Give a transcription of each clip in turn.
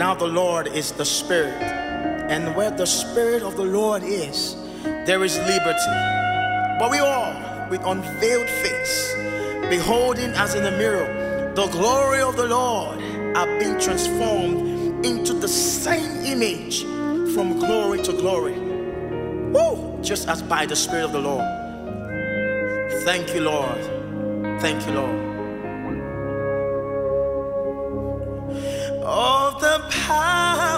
Now the Lord is the Spirit, and where the Spirit of the Lord is, there is liberty. But we all, with unveiled face, beholding as in a mirror the glory of the Lord, are being transformed into the same image from glory to glory. Woo! Just as by the Spirit of the Lord. Thank you, Lord. Thank you, Lord. Of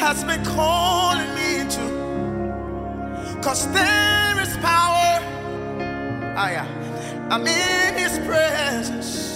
has been calling me to. Cause there is power. Ah, yeah. I'm in his presence.